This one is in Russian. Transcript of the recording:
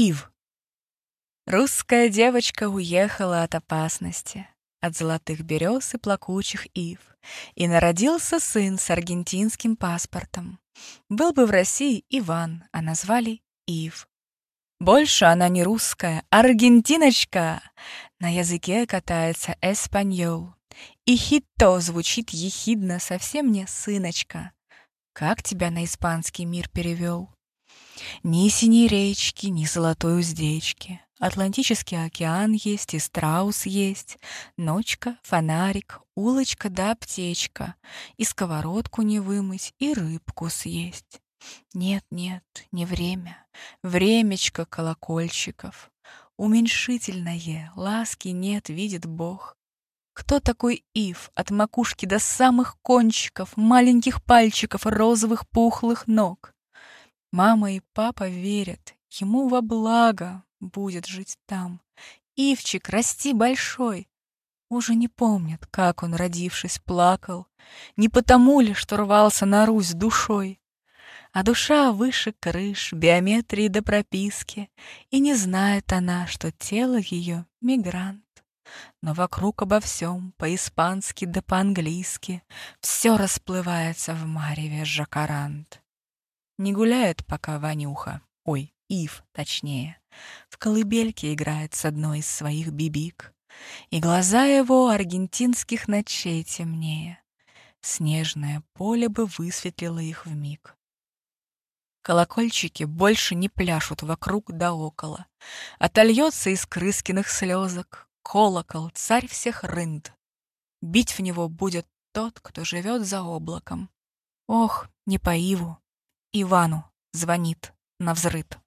Ив. Русская девочка уехала от опасности, от золотых берез и плакучих ив, и народился сын с аргентинским паспортом. Был бы в России Иван, а назвали Ив. Больше она не русская, аргентиночка. На языке катается эспаньол. И хито звучит ехидно, совсем не сыночка. Как тебя на испанский мир перевел? Ни синей речки, ни золотой уздечки. Атлантический океан есть, и страус есть, Ночка, фонарик, улочка да аптечка, И сковородку не вымыть, и рыбку съесть. Нет, нет, не время, времечко колокольчиков. Уменьшительное, ласки нет, видит Бог. Кто такой Ив от макушки до самых кончиков, Маленьких пальчиков, розовых пухлых ног? Мама и папа верят, ему во благо будет жить там. Ивчик, расти большой. Уже не помнят, как он, родившись, плакал. Не потому ли, что рвался на Русь душой? А душа выше крыш, биометрии до прописки, И не знает она, что тело ее — мигрант. Но вокруг обо всем, по-испански да по-английски, Все расплывается в мареве жакарант. Не гуляет пока Ванюха, ой, Ив, точнее. В колыбельке играет с одной из своих бибик. И глаза его аргентинских ночей темнее. Снежное поле бы высветлило их вмиг. Колокольчики больше не пляшут вокруг да около. Отольется из крыскиных слезок колокол, царь всех рынд. Бить в него будет тот, кто живет за облаком. Ох, не по Иву, Ивану звонит на взрыт.